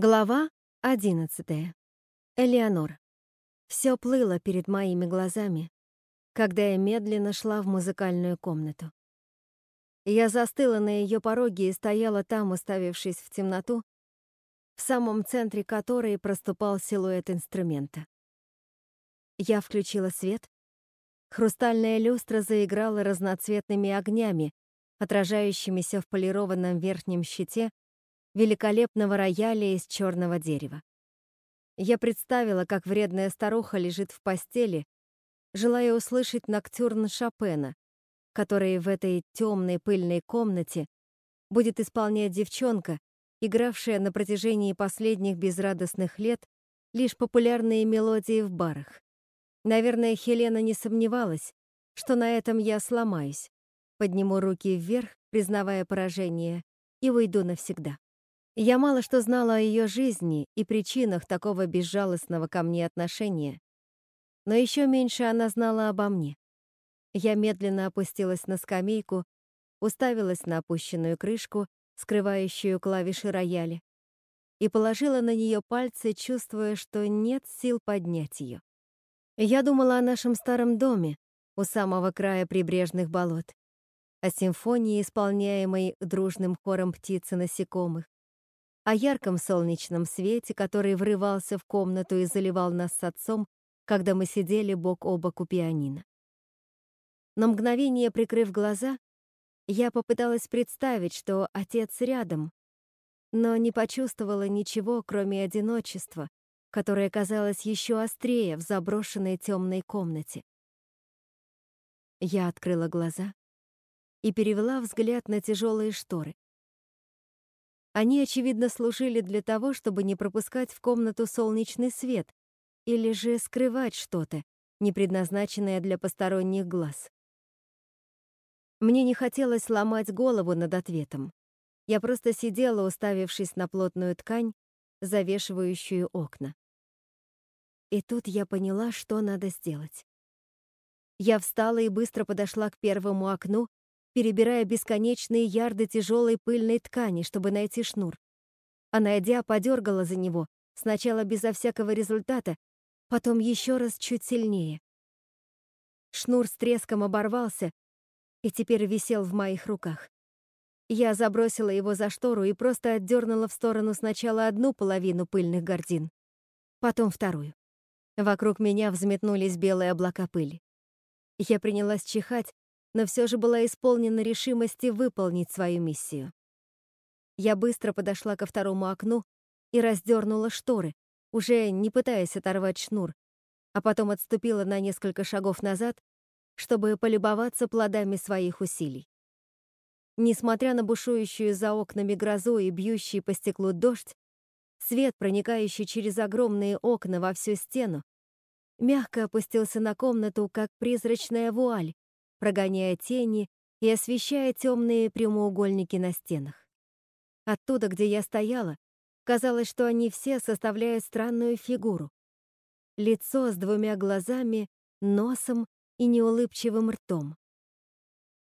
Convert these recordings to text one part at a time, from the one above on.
Глава одиннадцатая. Элеонор. Все плыло перед моими глазами, когда я медленно шла в музыкальную комнату. Я застыла на ее пороге и стояла там, уставившись в темноту, в самом центре которой проступал силуэт инструмента. Я включила свет. Хрустальная люстра заиграла разноцветными огнями, отражающимися в полированном верхнем щите великолепного рояля из черного дерева. Я представила, как вредная старуха лежит в постели, желая услышать ноктюрн Шопена, который в этой темной пыльной комнате будет исполнять девчонка, игравшая на протяжении последних безрадостных лет лишь популярные мелодии в барах. Наверное, Хелена не сомневалась, что на этом я сломаюсь, подниму руки вверх, признавая поражение, и уйду навсегда. Я мало что знала о ее жизни и причинах такого безжалостного ко мне отношения, но еще меньше она знала обо мне. Я медленно опустилась на скамейку, уставилась на опущенную крышку, скрывающую клавиши рояля, и положила на нее пальцы, чувствуя, что нет сил поднять ее. Я думала о нашем старом доме у самого края прибрежных болот, о симфонии, исполняемой дружным хором птиц и насекомых, о ярком солнечном свете, который врывался в комнату и заливал нас с отцом, когда мы сидели бок о бок у пианино. На мгновение прикрыв глаза, я попыталась представить, что отец рядом, но не почувствовала ничего, кроме одиночества, которое казалось еще острее в заброшенной темной комнате. Я открыла глаза и перевела взгляд на тяжелые шторы. Они, очевидно, служили для того, чтобы не пропускать в комнату солнечный свет или же скрывать что-то, не предназначенное для посторонних глаз. Мне не хотелось ломать голову над ответом. Я просто сидела, уставившись на плотную ткань, завешивающую окна. И тут я поняла, что надо сделать. Я встала и быстро подошла к первому окну, перебирая бесконечные ярды тяжелой пыльной ткани, чтобы найти шнур. А найдя, подергала за него, сначала безо всякого результата, потом еще раз чуть сильнее. Шнур с треском оборвался и теперь висел в моих руках. Я забросила его за штору и просто отдернула в сторону сначала одну половину пыльных гордин, потом вторую. Вокруг меня взметнулись белые облака пыли. Я принялась чихать, но все же была исполнена решимости выполнить свою миссию. Я быстро подошла ко второму окну и раздернула шторы, уже не пытаясь оторвать шнур, а потом отступила на несколько шагов назад, чтобы полюбоваться плодами своих усилий. Несмотря на бушующую за окнами грозу и бьющий по стеклу дождь, свет, проникающий через огромные окна во всю стену, мягко опустился на комнату, как призрачная вуаль, прогоняя тени и освещая темные прямоугольники на стенах. Оттуда, где я стояла, казалось, что они все составляют странную фигуру. Лицо с двумя глазами, носом и неулыбчивым ртом.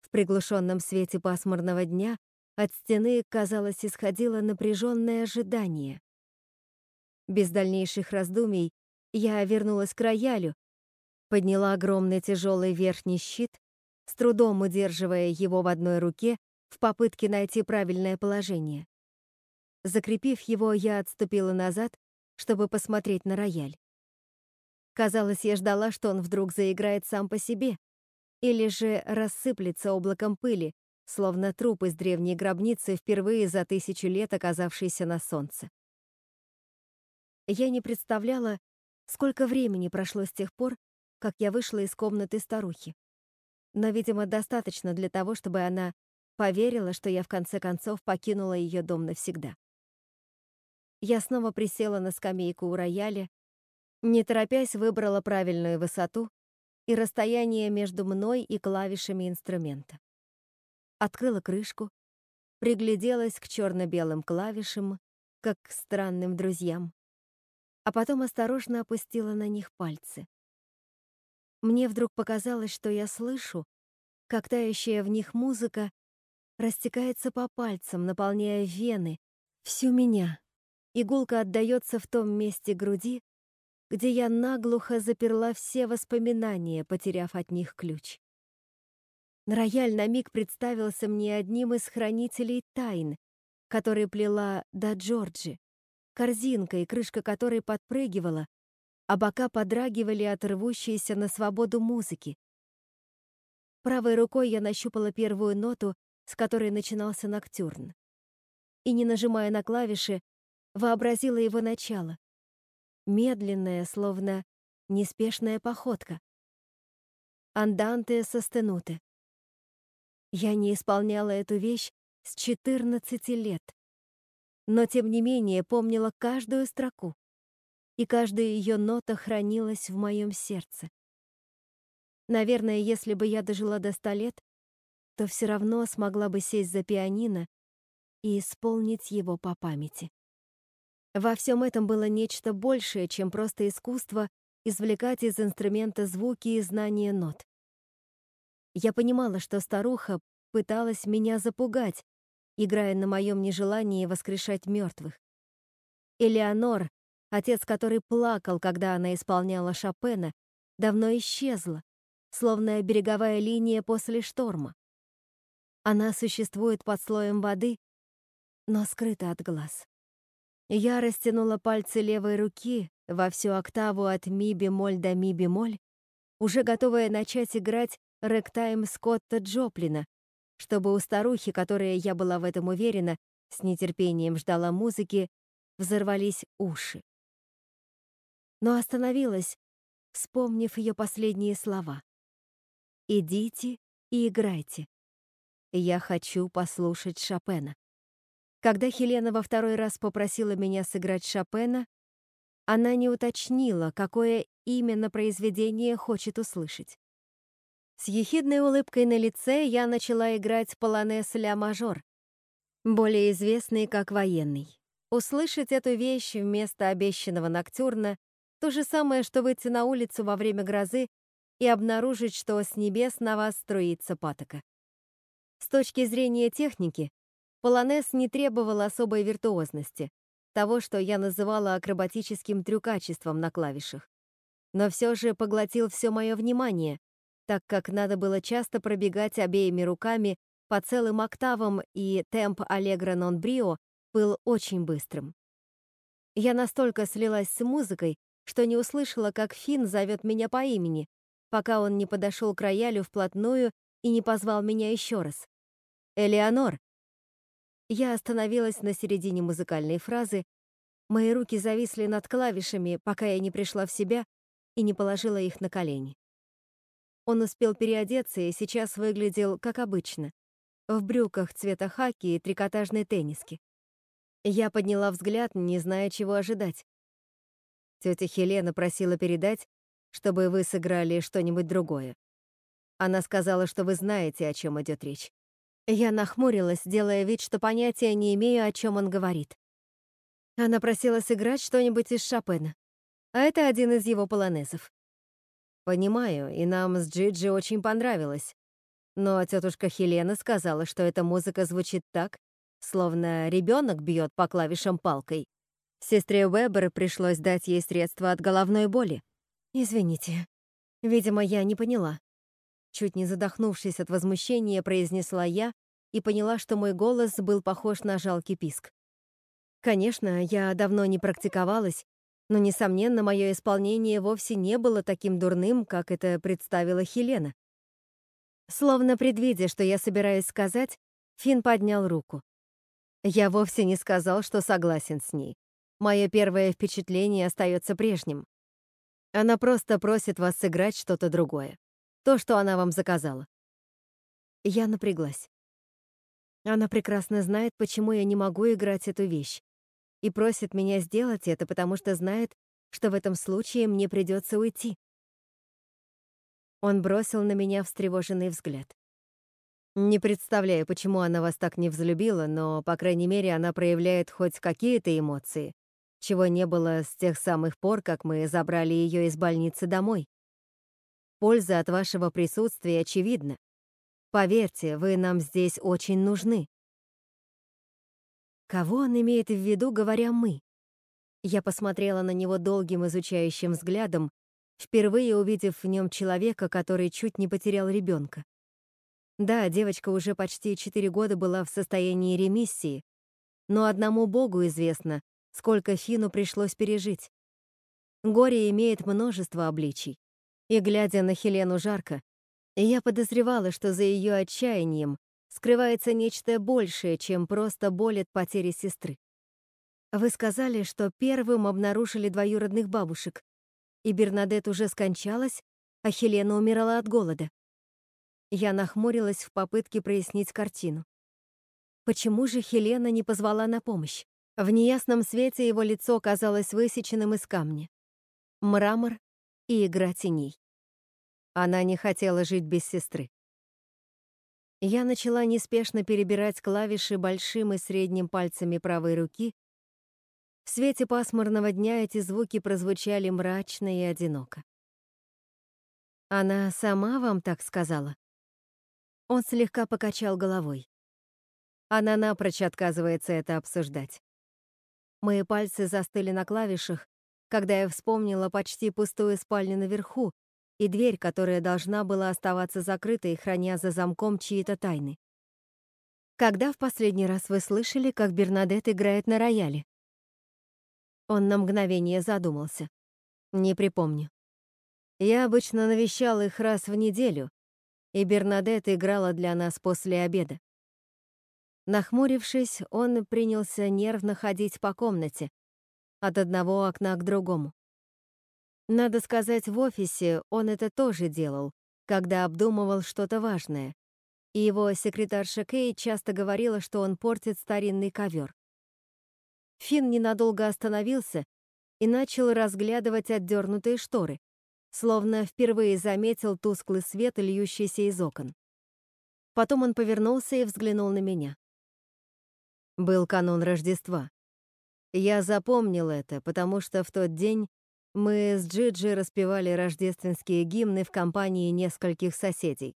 В приглушенном свете пасмурного дня от стены, казалось, исходило напряженное ожидание. Без дальнейших раздумий я вернулась к роялю, подняла огромный тяжелый верхний щит с трудом удерживая его в одной руке в попытке найти правильное положение. Закрепив его, я отступила назад, чтобы посмотреть на рояль. Казалось, я ждала, что он вдруг заиграет сам по себе, или же рассыплется облаком пыли, словно труп из древней гробницы, впервые за тысячу лет оказавшийся на солнце. Я не представляла, сколько времени прошло с тех пор, как я вышла из комнаты старухи но, видимо, достаточно для того, чтобы она поверила, что я в конце концов покинула ее дом навсегда. Я снова присела на скамейку у рояля, не торопясь выбрала правильную высоту и расстояние между мной и клавишами инструмента. Открыла крышку, пригляделась к черно-белым клавишам, как к странным друзьям, а потом осторожно опустила на них пальцы. Мне вдруг показалось, что я слышу, как тающая в них музыка растекается по пальцам, наполняя вены, всю меня, Игулка отдаётся в том месте груди, где я наглухо заперла все воспоминания, потеряв от них ключ. Рояль на миг представился мне одним из хранителей тайн, который плела до Джорджи, корзинкой, крышка которой подпрыгивала, а бока подрагивали от рвущейся на свободу музыки. Правой рукой я нащупала первую ноту, с которой начинался ноктюрн. И, не нажимая на клавиши, вообразила его начало. Медленная, словно неспешная походка. Анданте состенуте. Я не исполняла эту вещь с 14 лет, но тем не менее помнила каждую строку, и каждая ее нота хранилась в моем сердце. Наверное, если бы я дожила до ста лет, то все равно смогла бы сесть за пианино и исполнить его по памяти. Во всем этом было нечто большее, чем просто искусство извлекать из инструмента звуки и знания нот. Я понимала, что старуха пыталась меня запугать, играя на моем нежелании воскрешать мертвых. Элеонор, отец который плакал, когда она исполняла Шопена, давно исчезла, словно береговая линия после шторма. Она существует под слоем воды, но скрыта от глаз. Я растянула пальцы левой руки во всю октаву от ми-бемоль до ми-бемоль, уже готовая начать играть рэктайм Скотта Джоплина, чтобы у старухи, которая, я была в этом уверена, с нетерпением ждала музыки, взорвались уши. Но остановилась, вспомнив ее последние слова. «Идите и играйте. Я хочу послушать Шопена». Когда Хелена во второй раз попросила меня сыграть Шопена, она не уточнила, какое именно произведение хочет услышать. С ехидной улыбкой на лице я начала играть полонез ля-мажор, более известный как военный. Услышать эту вещь вместо обещанного ноктюрна — то же самое, что выйти на улицу во время грозы и обнаружить, что с небес на вас струится патока. С точки зрения техники, полонез не требовал особой виртуозности, того, что я называла акробатическим трюкачеством на клавишах. Но все же поглотил все мое внимание, так как надо было часто пробегать обеими руками по целым октавам, и темп аллегро нон брио был очень быстрым. Я настолько слилась с музыкой, что не услышала, как Финн зовет меня по имени, пока он не подошел к роялю вплотную и не позвал меня еще раз. «Элеонор!» Я остановилась на середине музыкальной фразы, мои руки зависли над клавишами, пока я не пришла в себя и не положила их на колени. Он успел переодеться и сейчас выглядел как обычно, в брюках цвета хаки и трикотажной тенниске. Я подняла взгляд, не зная, чего ожидать. Тетя Хелена просила передать, чтобы вы сыграли что-нибудь другое. Она сказала, что вы знаете, о чем идет речь. Я нахмурилась, делая вид, что понятия не имею, о чем он говорит. Она просила сыграть что-нибудь из Шопена, а это один из его полонезов. Понимаю, и нам с Джиджи очень понравилось. Но тетушка Хелена сказала, что эта музыка звучит так, словно ребенок бьет по клавишам палкой. Сестре Уэббер пришлось дать ей средства от головной боли. Извините. Видимо, я не поняла. Чуть не задохнувшись от возмущения, произнесла я и поняла, что мой голос был похож на жалкий писк. Конечно, я давно не практиковалась, но, несомненно, мое исполнение вовсе не было таким дурным, как это представила Хелена. Словно предвидя, что я собираюсь сказать, Финн поднял руку. Я вовсе не сказал, что согласен с ней. Мое первое впечатление остается прежним. Она просто просит вас сыграть что-то другое. То, что она вам заказала. Я напряглась. Она прекрасно знает, почему я не могу играть эту вещь и просит меня сделать это, потому что знает, что в этом случае мне придется уйти. Он бросил на меня встревоженный взгляд. Не представляю, почему она вас так не взлюбила, но, по крайней мере, она проявляет хоть какие-то эмоции, чего не было с тех самых пор, как мы забрали ее из больницы домой. Польза от вашего присутствия очевидна. Поверьте, вы нам здесь очень нужны. Кого он имеет в виду, говоря «мы»? Я посмотрела на него долгим изучающим взглядом, впервые увидев в нем человека, который чуть не потерял ребенка. Да, девочка уже почти четыре года была в состоянии ремиссии, но одному Богу известно, сколько Фину пришлось пережить. Горе имеет множество обличий. И, глядя на Хелену жарко, я подозревала, что за ее отчаянием скрывается нечто большее, чем просто боль от потери сестры. Вы сказали, что первым обнаружили двоюродных бабушек, и Бернадет уже скончалась, а Хелена умирала от голода. Я нахмурилась в попытке прояснить картину. Почему же Хелена не позвала на помощь? В неясном свете его лицо казалось высеченным из камня. Мрамор и игра теней. Она не хотела жить без сестры. Я начала неспешно перебирать клавиши большим и средним пальцами правой руки. В свете пасмурного дня эти звуки прозвучали мрачно и одиноко. «Она сама вам так сказала?» Он слегка покачал головой. Она напрочь отказывается это обсуждать. Мои пальцы застыли на клавишах, когда я вспомнила почти пустую спальню наверху и дверь, которая должна была оставаться закрытой, храня за замком чьи-то тайны. Когда в последний раз вы слышали, как Бернадет играет на рояле? Он на мгновение задумался. Не припомню. Я обычно навещал их раз в неделю, и Бернадет играла для нас после обеда. Нахмурившись, он принялся нервно ходить по комнате, от одного окна к другому. Надо сказать, в офисе он это тоже делал, когда обдумывал что-то важное, и его секретарша Кей часто говорила, что он портит старинный ковер. Финн ненадолго остановился и начал разглядывать отдернутые шторы, словно впервые заметил тусклый свет, льющийся из окон. Потом он повернулся и взглянул на меня. Был канун Рождества. Я запомнил это, потому что в тот день мы с Джиджи распевали рождественские гимны в компании нескольких соседей.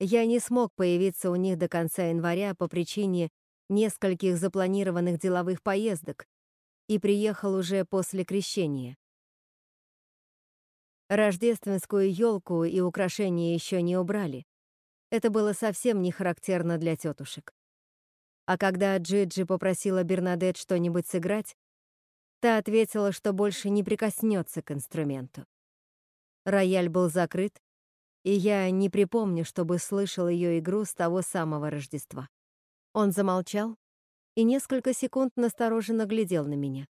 Я не смог появиться у них до конца января по причине нескольких запланированных деловых поездок и приехал уже после крещения. Рождественскую елку и украшения еще не убрали. Это было совсем не характерно для тетушек. А когда Джиджи попросила Бернадет что-нибудь сыграть, та ответила, что больше не прикоснется к инструменту. Рояль был закрыт, и я не припомню, чтобы слышал ее игру с того самого Рождества. Он замолчал и несколько секунд настороженно глядел на меня.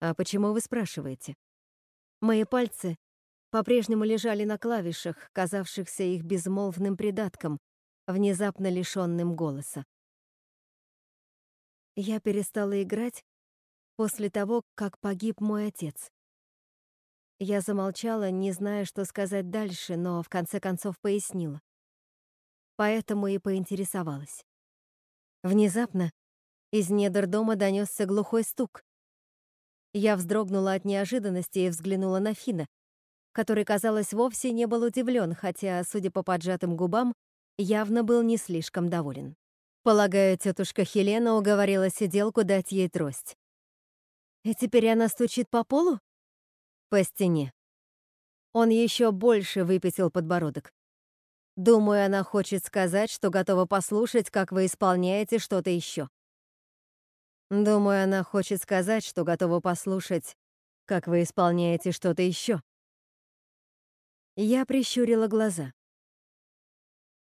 «А почему вы спрашиваете?» Мои пальцы по-прежнему лежали на клавишах, казавшихся их безмолвным придатком, внезапно лишенным голоса. Я перестала играть после того, как погиб мой отец. Я замолчала, не зная, что сказать дальше, но в конце концов пояснила. Поэтому и поинтересовалась. Внезапно из недр дома донесся глухой стук. Я вздрогнула от неожиданности и взглянула на Фина, который, казалось, вовсе не был удивлен, хотя, судя по поджатым губам, явно был не слишком доволен. Полагаю, тетушка Хелена уговорила сиделку дать ей трость. И теперь она стучит по полу? По стене. Он еще больше выпятил подбородок. Думаю, она хочет сказать, что готова послушать, как вы исполняете что-то еще. Думаю, она хочет сказать, что готова послушать, как вы исполняете что-то еще. Я прищурила глаза.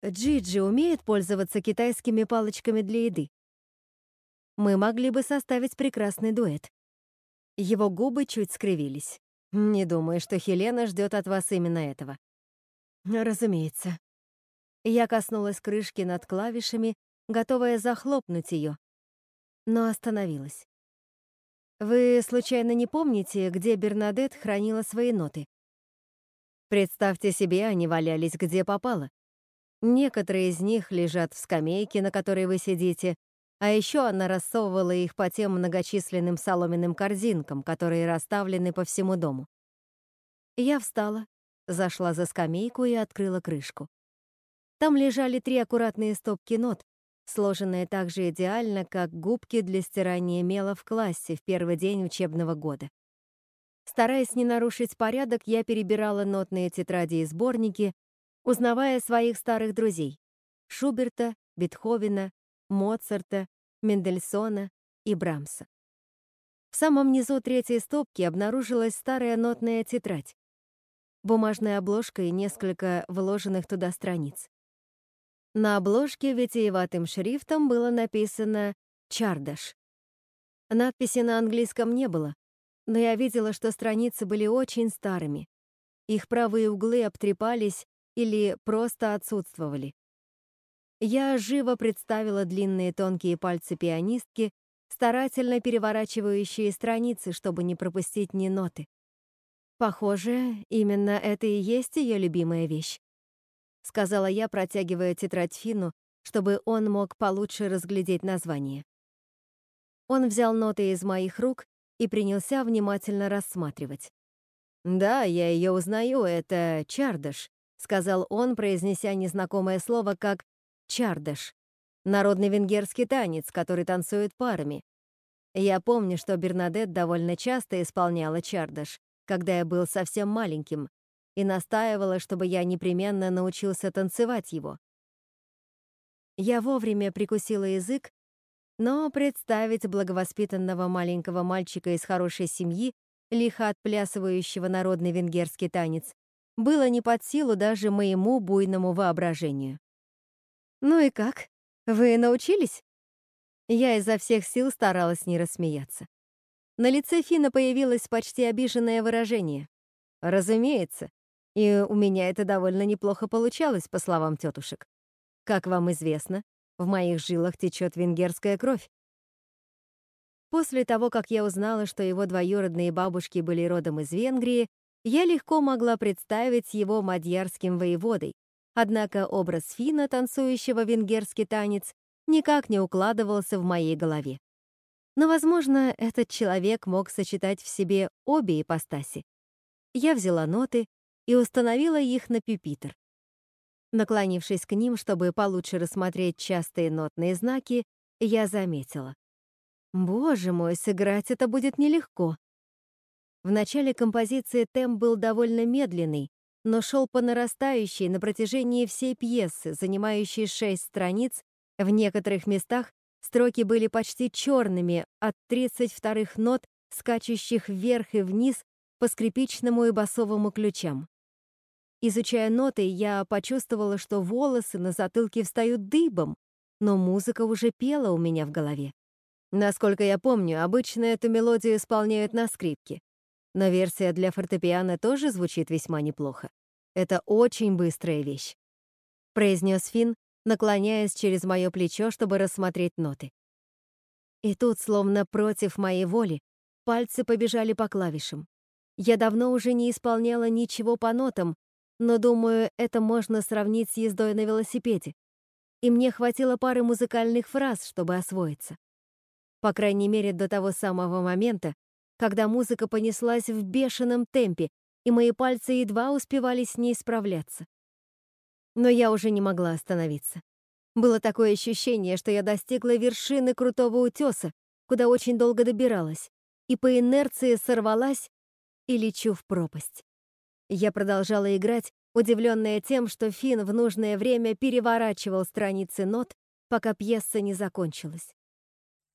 Джиджи умеет пользоваться китайскими палочками для еды. Мы могли бы составить прекрасный дуэт. Его губы чуть скривились. Не думаю, что Хелена ждет от вас именно этого. Разумеется. Я коснулась крышки над клавишами, готовая захлопнуть ее, но остановилась. Вы случайно не помните, где Бернадет хранила свои ноты? Представьте себе, они валялись где попало. Некоторые из них лежат в скамейке, на которой вы сидите, а еще она рассовывала их по тем многочисленным соломенным корзинкам, которые расставлены по всему дому. Я встала, зашла за скамейку и открыла крышку. Там лежали три аккуратные стопки нот, сложенные так же идеально, как губки для стирания мела в классе в первый день учебного года. Стараясь не нарушить порядок, я перебирала нотные тетради и сборники, узнавая своих старых друзей — Шуберта, Бетховена, Моцарта, Мендельсона и Брамса. В самом низу третьей стопки обнаружилась старая нотная тетрадь, бумажная обложка и несколько вложенных туда страниц. На обложке витиеватым шрифтом было написано «Чардаш». Надписи на английском не было, но я видела, что страницы были очень старыми. Их правые углы обтрепались или просто отсутствовали. Я живо представила длинные тонкие пальцы пианистки, старательно переворачивающие страницы, чтобы не пропустить ни ноты. Похоже, именно это и есть ее любимая вещь сказала я, протягивая тетрадь Фину, чтобы он мог получше разглядеть название. Он взял ноты из моих рук и принялся внимательно рассматривать. «Да, я ее узнаю, это Чардаш», — сказал он, произнеся незнакомое слово как «чардаш», народный венгерский танец, который танцуют парами. Я помню, что Бернадет довольно часто исполняла чардаш, когда я был совсем маленьким, и настаивала, чтобы я непременно научился танцевать его. Я вовремя прикусила язык, но представить благовоспитанного маленького мальчика из хорошей семьи, лихо отплясывающего народный венгерский танец, было не под силу даже моему буйному воображению. «Ну и как? Вы научились?» Я изо всех сил старалась не рассмеяться. На лице Фина появилось почти обиженное выражение. «Разумеется, и у меня это довольно неплохо получалось, по словам тетушек. Как вам известно, в моих жилах течет венгерская кровь. После того, как я узнала, что его двоюродные бабушки были родом из Венгрии, я легко могла представить его мадьярским воеводой, однако образ Фина, танцующего венгерский танец, никак не укладывался в моей голове. Но, возможно, этот человек мог сочетать в себе обе ипостаси. Я взяла ноты, и установила их на пюпитр. Наклонившись к ним, чтобы получше рассмотреть частые нотные знаки, я заметила. Боже мой, сыграть это будет нелегко. В начале композиции темп был довольно медленный, но шел по нарастающей на протяжении всей пьесы, занимающей шесть страниц, в некоторых местах строки были почти черными от 32-х нот, скачущих вверх и вниз по скрипичному и басовому ключам. Изучая ноты, я почувствовала, что волосы на затылке встают дыбом, но музыка уже пела у меня в голове. Насколько я помню, обычно эту мелодию исполняют на скрипке. Но версия для фортепиано тоже звучит весьма неплохо. Это очень быстрая вещь. Произнес Финн, наклоняясь через мое плечо, чтобы рассмотреть ноты. И тут, словно против моей воли, пальцы побежали по клавишам. Я давно уже не исполняла ничего по нотам, но, думаю, это можно сравнить с ездой на велосипеде. И мне хватило пары музыкальных фраз, чтобы освоиться. По крайней мере, до того самого момента, когда музыка понеслась в бешеном темпе, и мои пальцы едва успевали с ней справляться. Но я уже не могла остановиться. Было такое ощущение, что я достигла вершины крутого утеса, куда очень долго добиралась, и по инерции сорвалась и лечу в пропасть. Я продолжала играть, удивленная тем, что Финн в нужное время переворачивал страницы нот, пока пьеса не закончилась.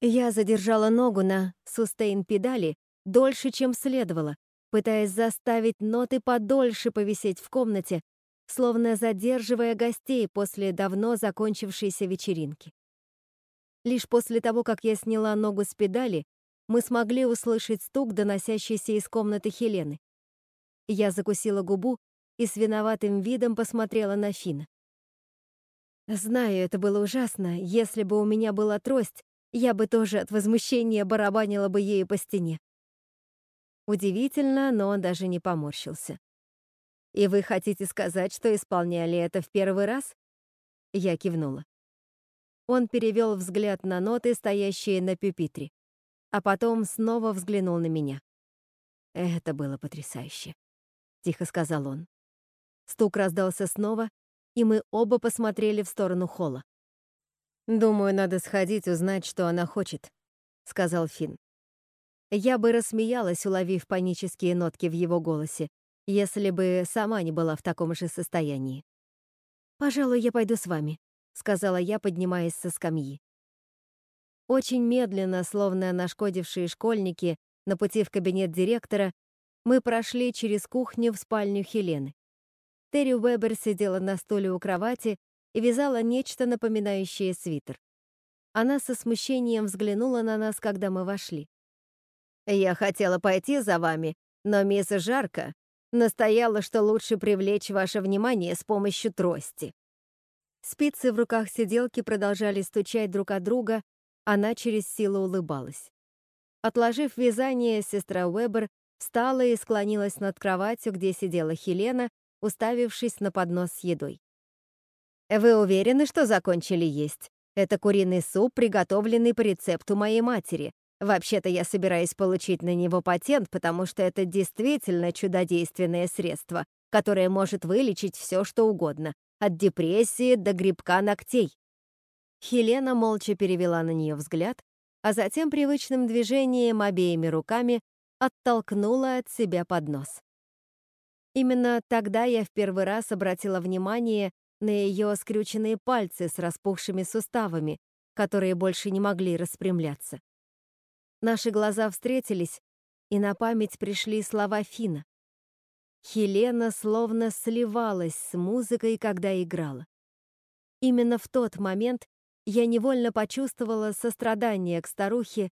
Я задержала ногу на сустейн-педали дольше, чем следовало, пытаясь заставить ноты подольше повисеть в комнате, словно задерживая гостей после давно закончившейся вечеринки. Лишь после того, как я сняла ногу с педали, мы смогли услышать стук, доносящийся из комнаты Хелены. Я закусила губу и с виноватым видом посмотрела на Фина. Знаю, это было ужасно. Если бы у меня была трость, я бы тоже от возмущения барабанила бы ею по стене. Удивительно, но он даже не поморщился. «И вы хотите сказать, что исполняли это в первый раз?» Я кивнула. Он перевел взгляд на ноты, стоящие на пюпитре, а потом снова взглянул на меня. Это было потрясающе. — тихо сказал он. Стук раздался снова, и мы оба посмотрели в сторону холла. «Думаю, надо сходить, узнать, что она хочет», — сказал Финн. Я бы рассмеялась, уловив панические нотки в его голосе, если бы сама не была в таком же состоянии. «Пожалуй, я пойду с вами», — сказала я, поднимаясь со скамьи. Очень медленно, словно нашкодившие школьники, на пути в кабинет директора, мы прошли через кухню в спальню Хелены. Терри Уэбер сидела на стуле у кровати и вязала нечто напоминающее свитер. Она со смущением взглянула на нас, когда мы вошли. «Я хотела пойти за вами, но мисс Жарко настояла, что лучше привлечь ваше внимание с помощью трости». Спицы в руках сиделки продолжали стучать друг от друга, она через силу улыбалась. Отложив вязание, сестра Уэбер встала и склонилась над кроватью, где сидела Хелена, уставившись на поднос с едой. «Вы уверены, что закончили есть? Это куриный суп, приготовленный по рецепту моей матери. Вообще-то я собираюсь получить на него патент, потому что это действительно чудодейственное средство, которое может вылечить все, что угодно, от депрессии до грибка ногтей. Хелена молча перевела на нее взгляд, а затем привычным движением обеими руками оттолкнула от себя поднос. Именно тогда я в первый раз обратила внимание на ее скрюченные пальцы с распухшими суставами, которые больше не могли распрямляться. Наши глаза встретились, и на память пришли слова Фина. Хелена словно сливалась с музыкой, когда играла. Именно в тот момент я невольно почувствовала сострадание к старухе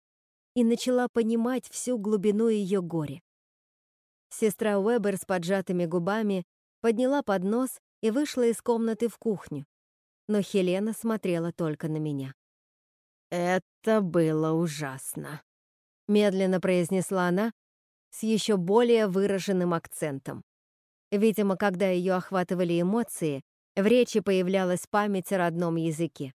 и начала понимать всю глубину ее горя. Сестра Уэбер с поджатыми губами подняла поднос и вышла из комнаты в кухню, но Хелена смотрела только на меня. «Это было ужасно», — медленно произнесла она с еще более выраженным акцентом. Видимо, когда ее охватывали эмоции, в речи появлялась память о родном языке.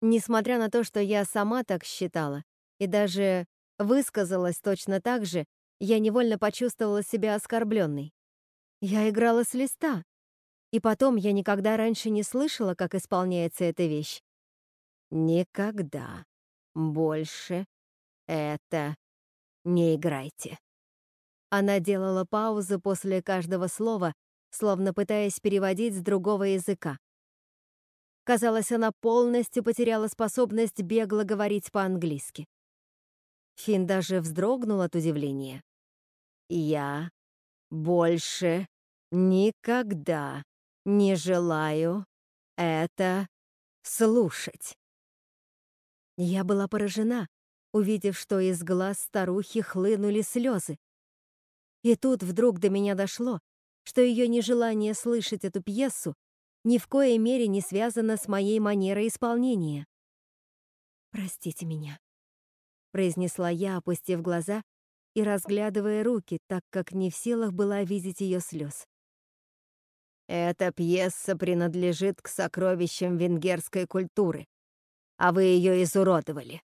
Несмотря на то, что я сама так считала и даже высказалась точно так же, я невольно почувствовала себя оскорбленной. Я играла с листа, и потом я никогда раньше не слышала, как исполняется эта вещь. Никогда больше это не играйте. Она делала паузу после каждого слова, словно пытаясь переводить с другого языка. Казалось, она полностью потеряла способность бегло говорить по-английски. Фин даже вздрогнул от удивления. «Я больше никогда не желаю это слушать». Я была поражена, увидев, что из глаз старухи хлынули слезы. И тут вдруг до меня дошло, что ее нежелание слышать эту пьесу ни в коей мере не связано с моей манерой исполнения. «Простите меня», — произнесла я, опустив глаза и разглядывая руки, так как не в силах была видеть ее слез. «Эта пьеса принадлежит к сокровищам венгерской культуры, а вы ее изуродовали».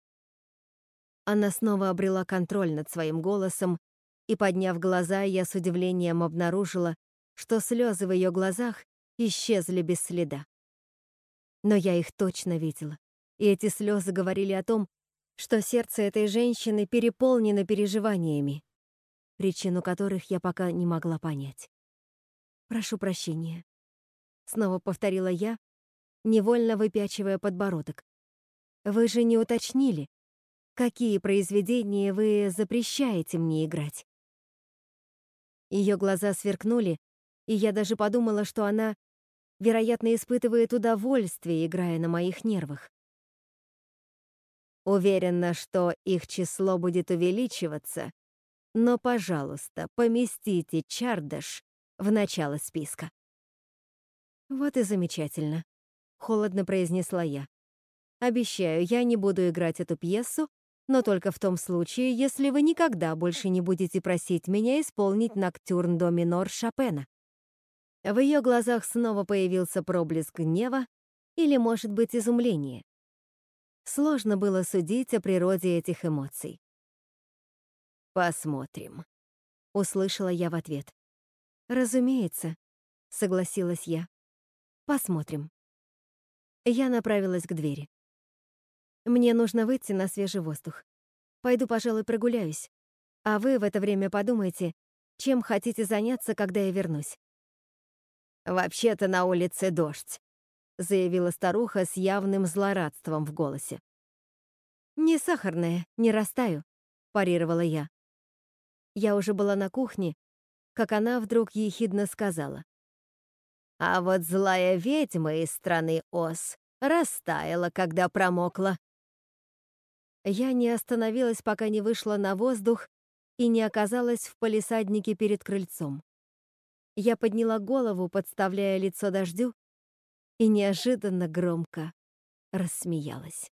Она снова обрела контроль над своим голосом, и, подняв глаза, я с удивлением обнаружила, что слезы в ее глазах исчезли без следа. Но я их точно видела, и эти слезы говорили о том, что сердце этой женщины переполнено переживаниями, причину которых я пока не могла понять. «Прошу прощения», — снова повторила я, невольно выпячивая подбородок. «Вы же не уточнили, какие произведения вы запрещаете мне играть?» Ее глаза сверкнули, и я даже подумала, что она вероятно, испытывает удовольствие, играя на моих нервах. Уверена, что их число будет увеличиваться, но, пожалуйста, поместите Чардаш в начало списка. Вот и замечательно, холодно произнесла я. Обещаю, я не буду играть эту пьесу, но только в том случае, если вы никогда больше не будете просить меня исполнить ноктюрн до минор Шопена. В ее глазах снова появился проблеск гнева или, может быть, изумления. Сложно было судить о природе этих эмоций. «Посмотрим», — услышала я в ответ. «Разумеется», — согласилась я. «Посмотрим». Я направилась к двери. Мне нужно выйти на свежий воздух. Пойду, пожалуй, прогуляюсь. А вы в это время подумайте, чем хотите заняться, когда я вернусь. «Вообще-то на улице дождь», — заявила старуха с явным злорадством в голосе. «Не сахарная, не растаю», — парировала я. Я уже была на кухне, как она вдруг ехидно сказала. «А вот злая ведьма из страны Ос растаяла, когда промокла». Я не остановилась, пока не вышла на воздух и не оказалась в палисаднике перед крыльцом. Я подняла голову, подставляя лицо дождю, и неожиданно громко рассмеялась.